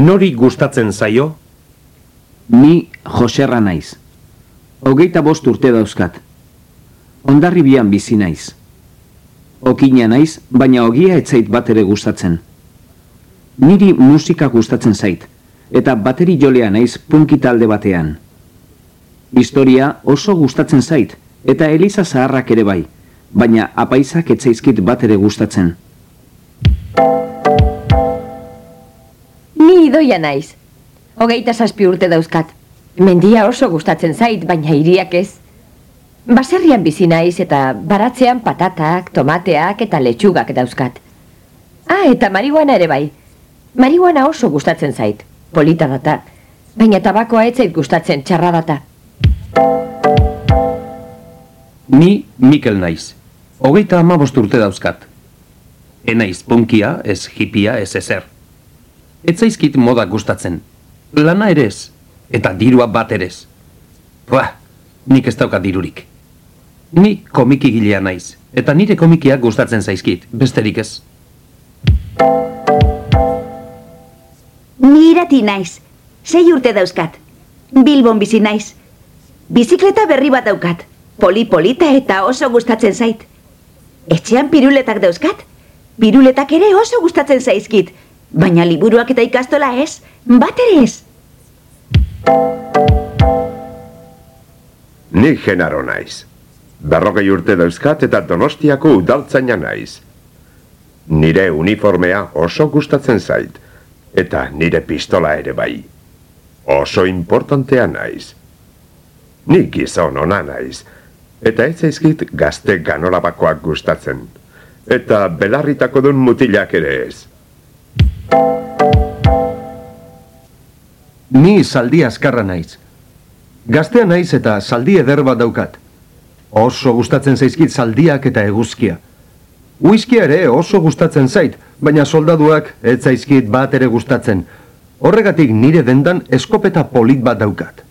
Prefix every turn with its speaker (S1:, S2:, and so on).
S1: Nori gustatzen zaio?
S2: Ni Joserra naiz. Hogeita bost urte dauzkat. Ondarribian bizi naiz. Okina naiz, baina ogia etzait bat ere gustatzen. Niri musika gustatzen zait, eta bateri jolea naiz punki talde batean. Historia oso gustatzen zait, eta Eliza zaharrak ere bai, baina apaizak etzaizkit bat ere gustatzen.
S3: Idoia naiz. Hogeita zazpi urte dauzkat. Mendia oso gustatzen zait, baina hiriak ez. Baserrian bizi naiz eta baratzean patatak, tomateak eta letxugak dauzkat. Ah, eta marihuana ere bai. Marihuana oso gustatzen zait, polita data. Baina tabakoa ez zait gustatzen txarra data.
S1: Ni Mikel naiz. Hogeita amabost urte dauzkat. Enaiz punkia, ez hipia, ez ezer. Ez zaizkit moda gustatzen. Lana ere ez, eta dirua bat ere ez. Ba, nik ez daukat dirurik. Ni komiki gilea naiz, eta nire komikiak gustatzen zaizkit, besterik ez.
S4: Ni irati naiz. Sei urte dauzkat. Bilbon bizi naiz. Bizikleta berri bat daukat. Poli-polita eta oso gustatzen zait. Etxean piruletak dauzkat. Piruletak ere oso gustatzen zaizkit. Baina liburuak eta ikastola ez, bat ere ez.
S5: Ni genaro naiz. Berrogei urte dauzkat eta donostiako udaltzaina naiz. Nire uniformea oso gustatzen zait, eta nire pistola ere bai. Oso importantea naiz. Ni gizon ona naiz, eta ez zaizkit gazte ganolabakoak gustatzen. Eta belarritako dun mutilak ere ez.
S6: Ni zaldi azkarra naiz. Gaztea naiz eta zaldi eder bat daukat. Oso gustatzen zaizkit zaldiak eta eguzkia. Whiskia ere oso gustatzen zait, baina soldaduak ez zaizkit bat ere gustatzen. Horregatik nire dendan eskopeta polit bat daukat.